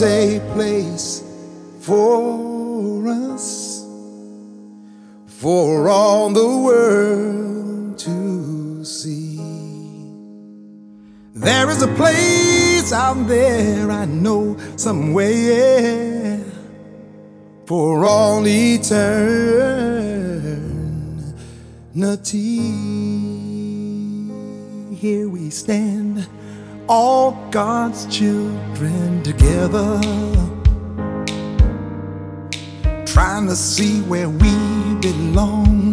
is a place for us, for all the world to see. There is a place out there, I know, somewhere for all eternity. Here we stand, all God's children together, trying to see where we belong.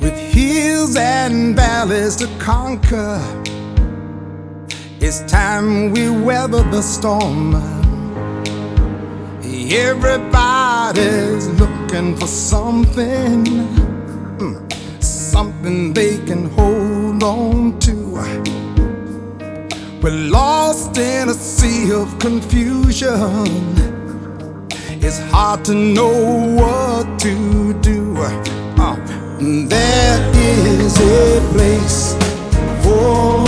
With hills and valleys to conquer, it's time we weather the storm. Everybody's looking for something, mm, something they can hold on. We're lost in a sea of confusion. It's hard to know what to do. Uh, there is a place for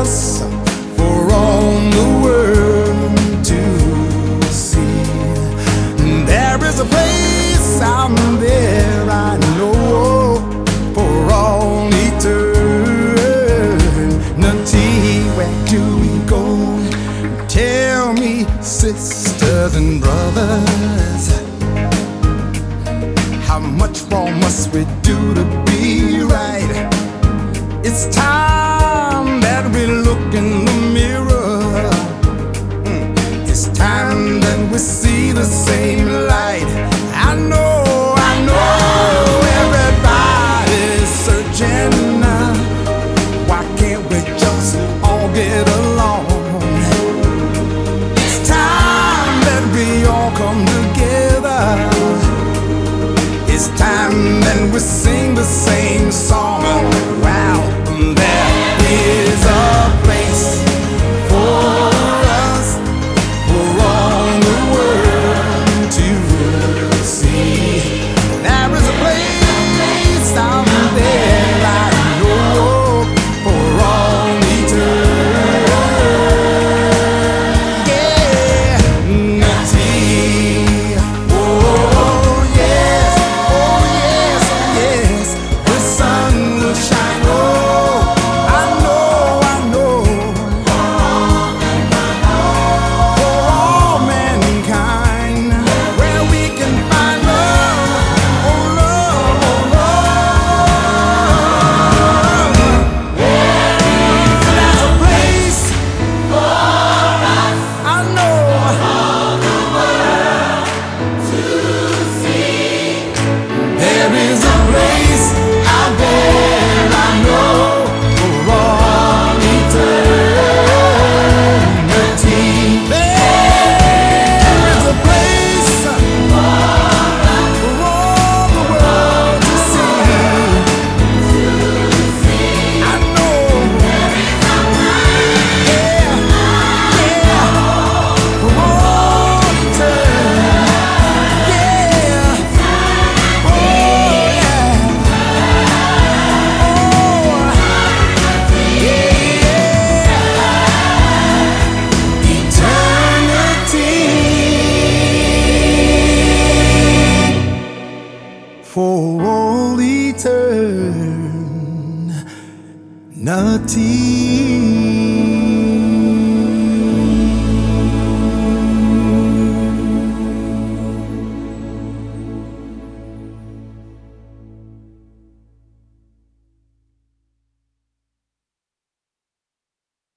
us, for all the world to see. There is a place out there I and how much more must we do to be right? It's time that we look in the mirror. Mm. It's time that we see the same light. Come together. It's time that we sing the same song. Eternity.